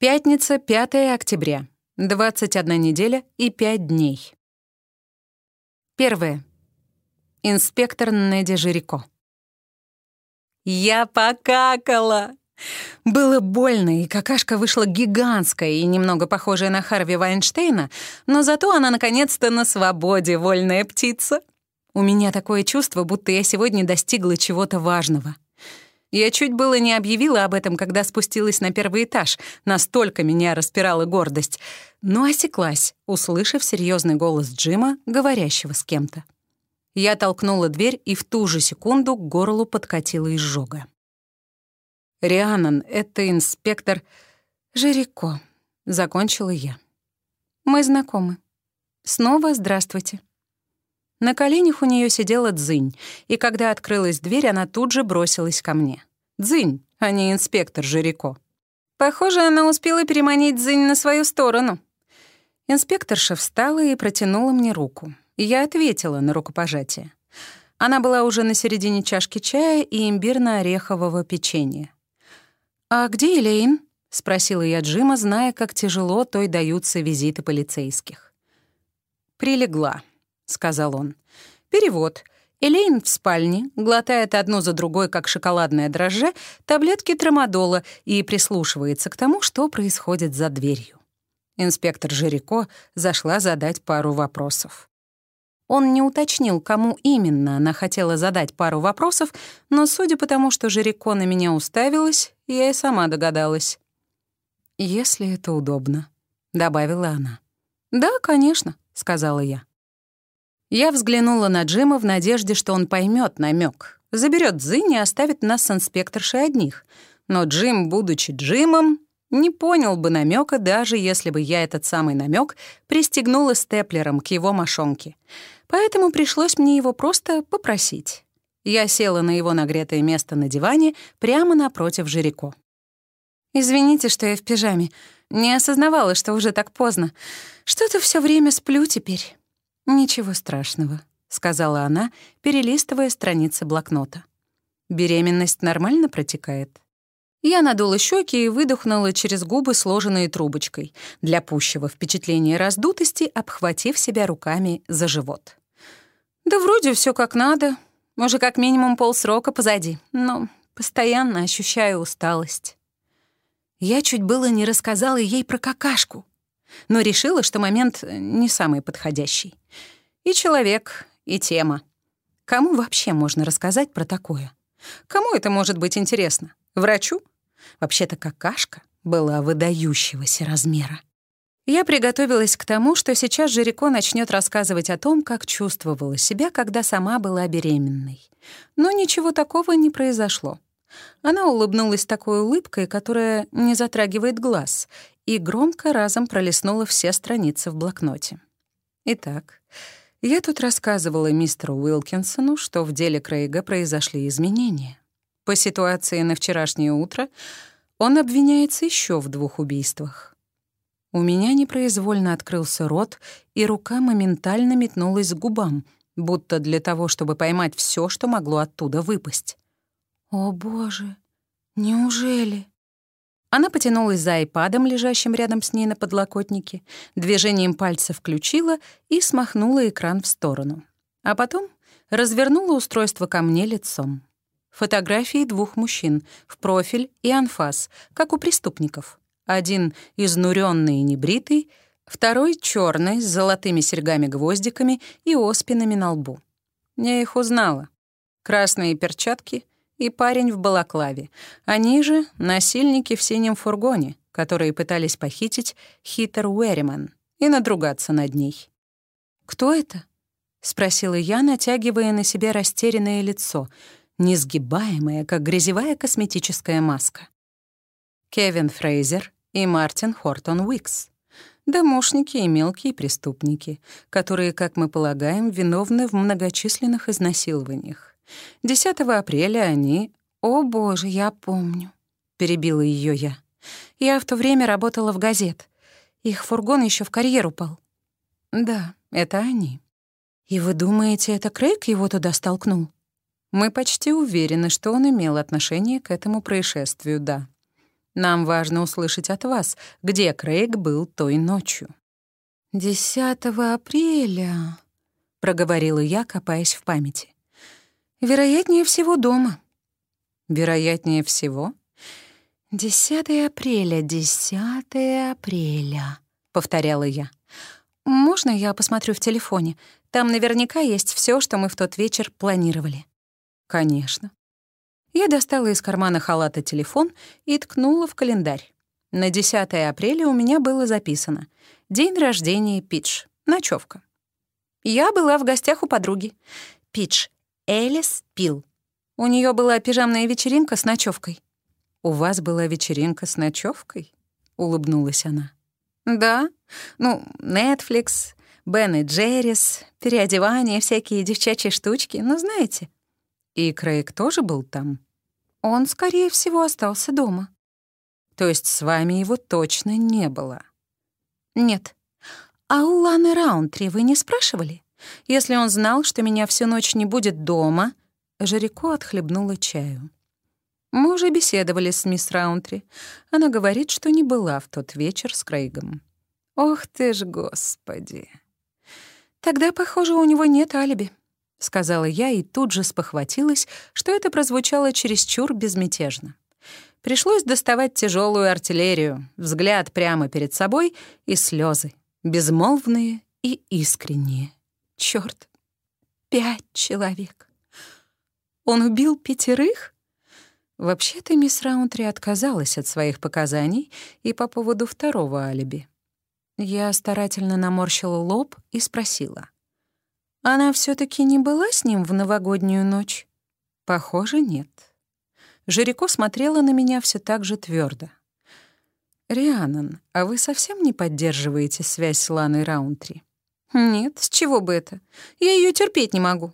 Пятница, 5 октября. 21 неделя и 5 дней. Первое. Инспектор Неди Жирико. Я покакала! Было больно, и какашка вышла гигантская и немного похожая на Харви Вайнштейна, но зато она наконец-то на свободе, вольная птица. У меня такое чувство, будто я сегодня достигла чего-то важного — я чуть было не объявила об этом, когда спустилась на первый этаж. Настолько меня распирала гордость. Но осеклась, услышав серьезный голос Джима, говорящего с кем-то. Я толкнула дверь, и в ту же секунду к горлу подкатила изжога. «Рианон, это инспектор Жирико», — закончила я. «Мы знакомы. Снова здравствуйте». На коленях у нее сидела Дзынь, и когда открылась дверь, она тут же бросилась ко мне. Дзынь, а не инспектор Жирико. Похоже, она успела переманить Дзынь на свою сторону. Инспекторша встала и протянула мне руку. Я ответила на рукопожатие. Она была уже на середине чашки чая и имбирно-орехового печенья. «А где Элейн?» — спросила я Джима, зная, как тяжело той даются визиты полицейских. «Прилегла», — сказал он. «Перевод. Элейн в спальне глотает одну за другой, как шоколадное дрожже, таблетки трамадола и прислушивается к тому, что происходит за дверью». Инспектор Жирико зашла задать пару вопросов. Он не уточнил, кому именно она хотела задать пару вопросов, но судя по тому, что Жирико на меня уставилась, я и сама догадалась. «Если это удобно», — добавила она. «Да, конечно», — сказала я. Я взглянула на Джима в надежде, что он поймет намек, заберет Дзинь и оставит нас с инспекторшей одних. Но Джим, будучи Джимом, не понял бы намека, даже если бы я этот самый намек пристегнула степлером к его мошонке. Поэтому пришлось мне его просто попросить. Я села на его нагретое место на диване прямо напротив Жирико. «Извините, что я в пижаме. Не осознавала, что уже так поздно. Что-то все время сплю теперь». «Ничего страшного», — сказала она, перелистывая страницы блокнота. «Беременность нормально протекает?» Я надула щеки и выдохнула через губы, сложенные трубочкой, для пущего впечатления раздутости, обхватив себя руками за живот. «Да вроде все как надо. Уже как минимум полсрока позади, но постоянно ощущаю усталость». Я чуть было не рассказала ей про какашку, но решила, что момент не самый подходящий. И человек, и тема. Кому вообще можно рассказать про такое? Кому это может быть интересно? Врачу? Вообще-то какашка была выдающегося размера. Я приготовилась к тому, что сейчас Жирико начнет рассказывать о том, как чувствовала себя, когда сама была беременной. Но ничего такого не произошло. Она улыбнулась такой улыбкой, которая не затрагивает глаз, и громко разом пролистнула все страницы в блокноте. Итак, я тут рассказывала мистеру Уилкинсону, что в деле Крейга произошли изменения. По ситуации на вчерашнее утро он обвиняется еще в двух убийствах. У меня непроизвольно открылся рот, и рука моментально метнулась к губам, будто для того, чтобы поймать все, что могло оттуда выпасть. «О, боже, неужели?» Она потянулась за айпадом, лежащим рядом с ней на подлокотнике, движением пальца включила и смахнула экран в сторону. А потом развернула устройство ко мне лицом. Фотографии двух мужчин, в профиль и анфас, как у преступников. Один изнуренный и небритый, второй черный с золотыми серьгами-гвоздиками и оспинами на лбу. Я их узнала. Красные перчатки — и парень в балаклаве. Они же — насильники в синем фургоне, которые пытались похитить Хитер Уэриман и надругаться над ней. «Кто это?» — спросила я, натягивая на себя растерянное лицо, несгибаемое, как грязевая косметическая маска. Кевин Фрейзер и Мартин Хортон Уикс. Домушники и мелкие преступники, которые, как мы полагаем, виновны в многочисленных изнасилованиях. 10 апреля они... «О, боже, я помню», — перебила ее я. «Я в то время работала в газет. Их фургон еще в карьер упал». «Да, это они». «И вы думаете, это Крейг его туда столкнул?» «Мы почти уверены, что он имел отношение к этому происшествию, да». Нам важно услышать от вас, где Крейг был той ночью». «10 апреля», — проговорила я, копаясь в памяти. «Вероятнее всего дома». «Вероятнее всего?» «10 апреля, 10 апреля», — повторяла я. «Можно я посмотрю в телефоне? Там наверняка есть все, что мы в тот вечер планировали». «Конечно». Я достала из кармана халата телефон и ткнула в календарь. На 10 апреля у меня было записано «День рождения Пидж. Ночевка». Я была в гостях у подруги. Пидж. Элис Пил. У нее была пижамная вечеринка с ночевкой. «У вас была вечеринка с ночевкой? улыбнулась она. «Да. Ну, Netflix, Бен и Джеррис, переодевание, всякие девчачьи штучки, ну, знаете». «И Крейг тоже был там?» «Он, скорее всего, остался дома». «То есть с вами его точно не было?» «Нет. А у Ланы Раунтри вы не спрашивали? Если он знал, что меня всю ночь не будет дома...» Жарико отхлебнула чаю. Мы уже беседовали с мисс Раунтри. Она говорит, что не была в тот вечер с Крейгом. Ох ты ж, господи. Тогда, похоже, у него нет алиби, сказала я и тут же спохватилась, что это прозвучало чересчур безмятежно. Пришлось доставать тяжелую артиллерию, взгляд прямо перед собой и слезы, безмолвные и искренние. Черт, пять человек. Он убил пятерых? Вообще-то мисс Раунтри отказалась от своих показаний и по поводу второго алиби. Я старательно наморщила лоб и спросила. «Она все таки не была с ним в новогоднюю ночь?» «Похоже, нет». Жирико смотрела на меня все так же твердо. «Рианан, а вы совсем не поддерживаете связь с Ланой Раунтри?» «Нет, с чего бы это? Я ее терпеть не могу».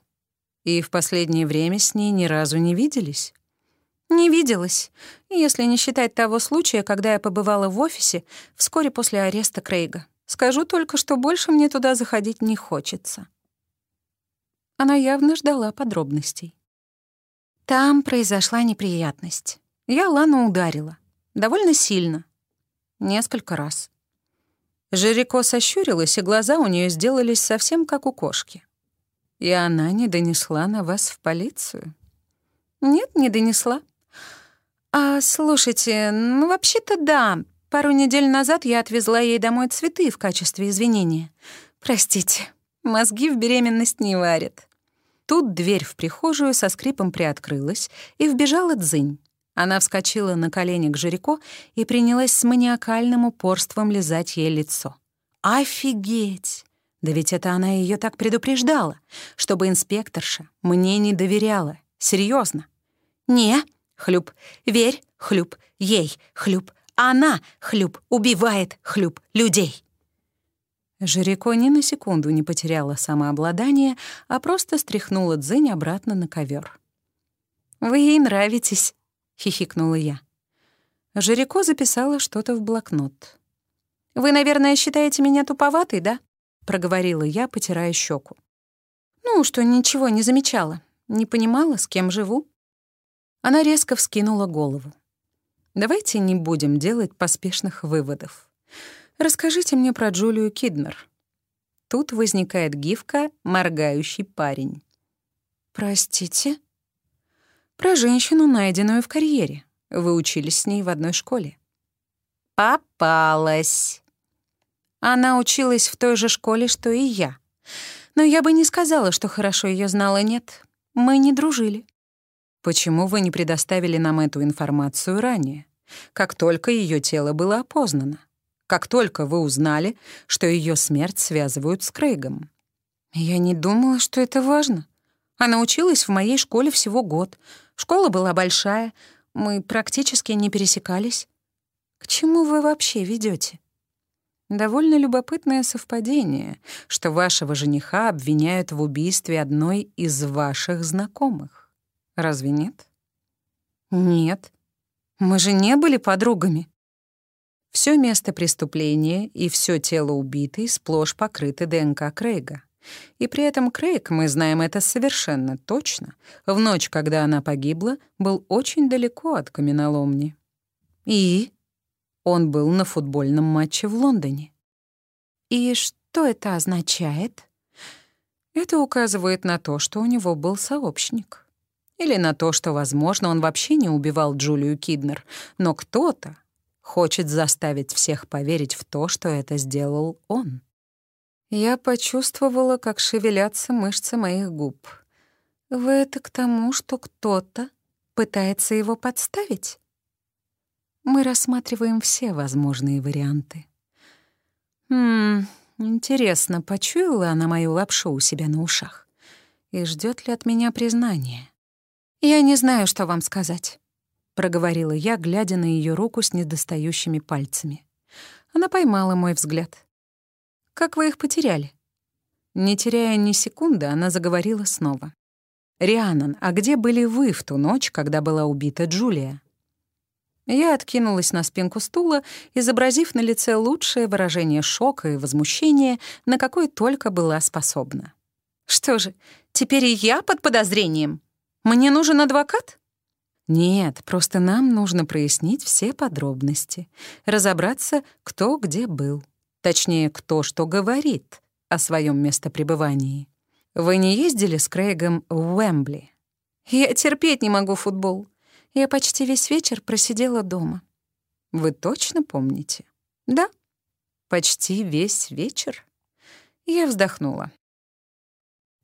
«И в последнее время с ней ни разу не виделись?» Не виделась, если не считать того случая, когда я побывала в офисе вскоре после ареста Крейга. Скажу только, что больше мне туда заходить не хочется. Она явно ждала подробностей. Там произошла неприятность. Я Лану ударила. Довольно сильно. Несколько раз. Жирико сощурилась, и глаза у нее сделались совсем как у кошки. И она не донесла на вас в полицию? Нет, не донесла. «А, слушайте, ну, вообще-то да. Пару недель назад я отвезла ей домой цветы в качестве извинения. Простите, мозги в беременность не варят». Тут дверь в прихожую со скрипом приоткрылась, и вбежала Дзынь. Она вскочила на колени к Жирико и принялась с маниакальным упорством лизать ей лицо. «Офигеть! Да ведь это она ее так предупреждала, чтобы инспекторша мне не доверяла. Серьезно. «Не, Хлюп. Верь, хлюп. Ей, хлюп. Она, хлюп, убивает, хлюп, людей. Жирико ни на секунду не потеряла самообладание, а просто стряхнула дзынь обратно на ковер. «Вы ей нравитесь», — хихикнула я. Жирико записала что-то в блокнот. «Вы, наверное, считаете меня туповатой, да?» — проговорила я, потирая щеку. «Ну, что ничего не замечала, не понимала, с кем живу». Она резко вскинула голову. «Давайте не будем делать поспешных выводов. Расскажите мне про Джулию Киднер». Тут возникает гифка «моргающий парень». «Простите?» «Про женщину, найденную в карьере. Вы учились с ней в одной школе». «Попалась». Она училась в той же школе, что и я. Но я бы не сказала, что хорошо ее знала, нет. Мы не дружили. Почему вы не предоставили нам эту информацию ранее, как только ее тело было опознано? Как только вы узнали, что ее смерть связывают с Крейгом? Я не думала, что это важно. Она училась в моей школе всего год. Школа была большая, мы практически не пересекались. К чему вы вообще ведете? Довольно любопытное совпадение, что вашего жениха обвиняют в убийстве одной из ваших знакомых. Разве нет? Нет. Мы же не были подругами. Все место преступления и все тело убитой сплошь покрыты ДНК Крейга. И при этом Крейг, мы знаем это совершенно точно, в ночь, когда она погибла, был очень далеко от каменоломни. И? Он был на футбольном матче в Лондоне. И что это означает? Это указывает на то, что у него был сообщник. Или на то, что, возможно, он вообще не убивал Джулию Киднер, но кто-то хочет заставить всех поверить в то, что это сделал он. Я почувствовала, как шевелятся мышцы моих губ. Вы это к тому, что кто-то пытается его подставить? Мы рассматриваем все возможные варианты. Хм, интересно, почуяла она мою лапшу у себя на ушах? И ждет ли от меня признания? Я не знаю, что вам сказать. — проговорила я, глядя на ее руку с недостающими пальцами. Она поймала мой взгляд. «Как вы их потеряли?» Не теряя ни секунды, она заговорила снова. «Рианон, а где были вы в ту ночь, когда была убита Джулия?» Я откинулась на спинку стула, изобразив на лице лучшее выражение шока и возмущения, на какое только была способна. «Что же, теперь и я под подозрением? Мне нужен адвокат?» Нет, просто нам нужно прояснить все подробности, разобраться, кто где был. Точнее, кто что говорит о своем местопребывании. Вы не ездили с Крейгом в Уэмбли? Я терпеть не могу футбол. Я почти весь вечер просидела дома. Вы точно помните? Да. Почти весь вечер? Я вздохнула.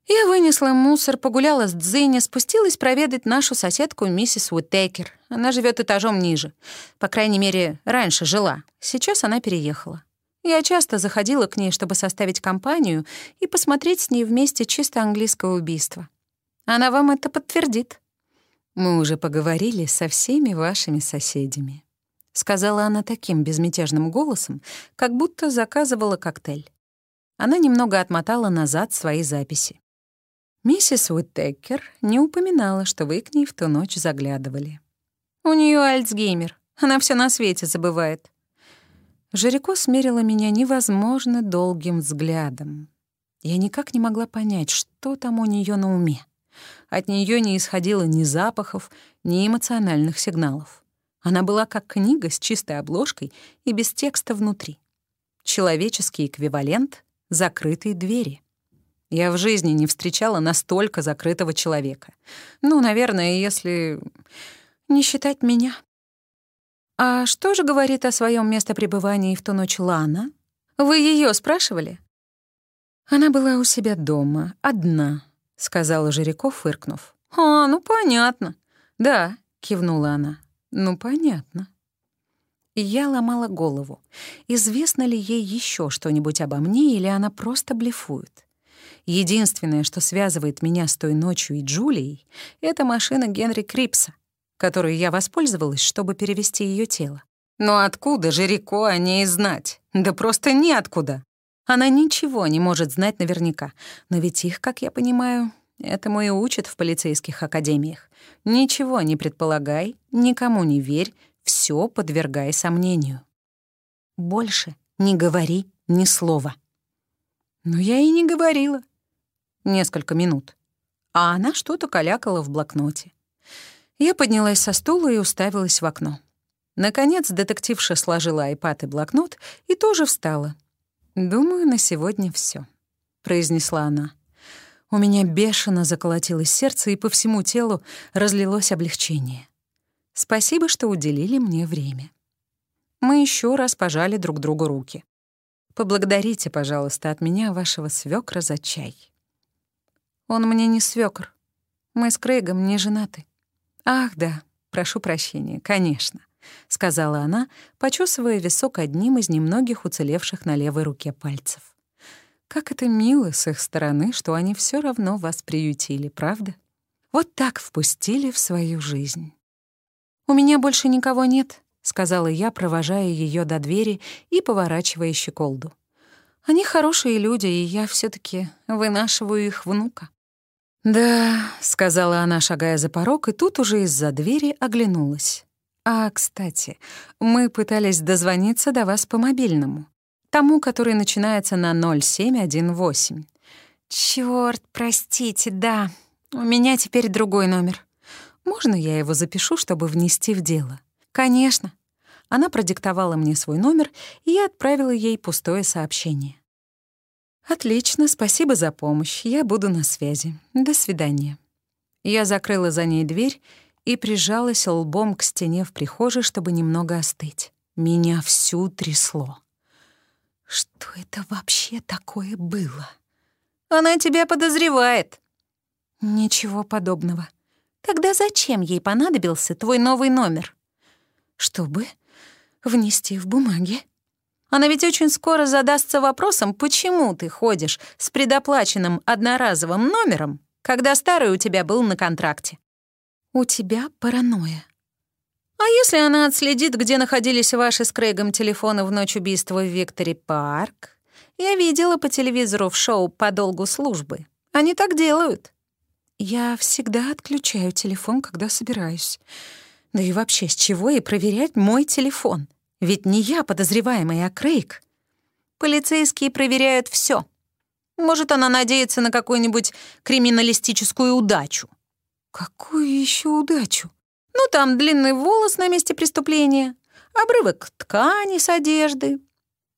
Я вынесла мусор, погуляла с Дзинни, спустилась проведать нашу соседку миссис Уиттекер. Она живет этажом ниже. По крайней мере, раньше жила. Сейчас она переехала. Я часто заходила к ней, чтобы составить компанию и посмотреть с ней вместе чисто английское убийство. Она вам это подтвердит. «Мы уже поговорили со всеми вашими соседями», — сказала она таким безмятежным голосом, как будто заказывала коктейль. Она немного отмотала назад свои записи. Миссис Уиттекер не упоминала, что вы к ней в ту ночь заглядывали. У нее Альцгеймер. Она все на свете забывает. Жирико смерила меня невозможно долгим взглядом. Я никак не могла понять, что там у нее на уме. От нее не исходило ни запахов, ни эмоциональных сигналов. Она была как книга с чистой обложкой и без текста внутри. Человеческий эквивалент закрытой двери. Я в жизни не встречала настолько закрытого человека. Ну, наверное, если не считать меня. А что же говорит о своем местопребывании в ту ночь Лана? Вы ее спрашивали? Она была у себя дома, одна, сказала Жиряков, фыркнув. А, ну понятно. Да, кивнула она. Ну понятно. я ломала голову. Известно ли ей еще что-нибудь обо мне, или она просто блефует? Единственное, что связывает меня с той ночью и Джулией, это машина Генри Крипса, которой я воспользовалась, чтобы перевести ее тело. Но откуда же Рико о ней знать? Да просто ниоткуда. Она ничего не может знать наверняка, но ведь их, как я понимаю, этому и учат в полицейских академиях. Ничего не предполагай, никому не верь, все подвергай сомнению. Больше не говори ни слова. Но я и не говорила несколько минут, а она что-то калякала в блокноте. Я поднялась со стула и уставилась в окно. Наконец детективша сложила айпад и блокнот и тоже встала. «Думаю, на сегодня все, произнесла она. У меня бешено заколотилось сердце, и по всему телу разлилось облегчение. Спасибо, что уделили мне время. Мы еще раз пожали друг другу руки. Поблагодарите, пожалуйста, от меня вашего свекра за чай. Он мне не свёкр. Мы с Крейгом не женаты. Ах, да, прошу прощения, конечно, сказала она, почесывая висок одним из немногих уцелевших на левой руке пальцев. Как это мило с их стороны, что они все равно вас приютили, правда? Вот так впустили в свою жизнь. У меня больше никого нет, сказала я, провожая ее до двери и поворачивая щеколду. Они хорошие люди, и я все таки вынашиваю их внука. «Да», — сказала она, шагая за порог, и тут уже из-за двери оглянулась. «А, кстати, мы пытались дозвониться до вас по мобильному, тому, который начинается на 0718». «Чёрт, простите, да, у меня теперь другой номер. Можно я его запишу, чтобы внести в дело?» «Конечно. Она продиктовала мне свой номер, и я отправила ей пустое сообщение. «Отлично, спасибо за помощь. Я буду на связи. До свидания». Я закрыла за ней дверь и прижалась лбом к стене в прихожей, чтобы немного остыть. Меня всю трясло. Что это вообще такое было? Она тебя подозревает. Ничего подобного. Тогда зачем ей понадобился твой новый номер? Чтобы внести в бумаги. Она ведь очень скоро задастся вопросом, почему ты ходишь с предоплаченным одноразовым номером, когда старый у тебя был на контракте. У тебя паранойя. А если она отследит, где находились ваши с Крейгом телефоны в ночь убийства в Виктори Парк? Я видела по телевизору в шоу «По долгу службы». Они так делают. Я всегда отключаю телефон, когда собираюсь. Да и вообще, с чего ей проверять мой телефон? Ведь не я подозреваемый, а Крейг. Полицейские проверяют все. Может, она надеется на какую-нибудь криминалистическую удачу. Какую еще удачу? Ну, там длинный волос на месте преступления, обрывок ткани с одежды.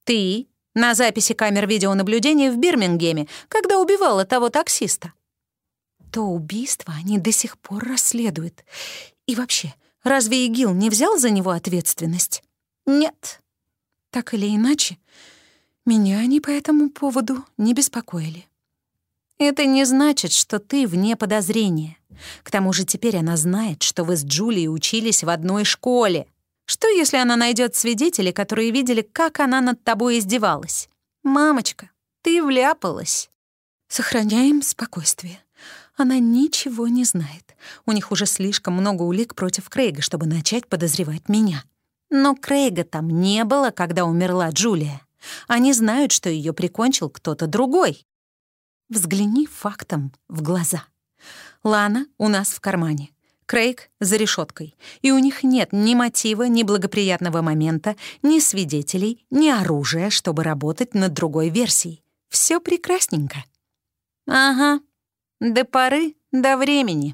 Ты на записи камер видеонаблюдения в Бирмингеме, когда убивала того таксиста. То убийство они до сих пор расследуют. И вообще, разве ИГИЛ не взял за него ответственность? Нет. Так или иначе, меня они по этому поводу не беспокоили. Это не значит, что ты вне подозрения. К тому же теперь она знает, что вы с Джулией учились в одной школе. Что, если она найдет свидетелей, которые видели, как она над тобой издевалась? Мамочка, ты вляпалась. Сохраняем спокойствие. Она ничего не знает. У них уже слишком много улик против Крейга, чтобы начать подозревать меня. Но Крейга там не было, когда умерла Джулия. Они знают, что ее прикончил кто-то другой. Взгляни фактом в глаза. Лана у нас в кармане. Крейг за решеткой. И у них нет ни мотива, ни благоприятного момента, ни свидетелей, ни оружия, чтобы работать над другой версией. Все прекрасненько. Ага. До поры до времени.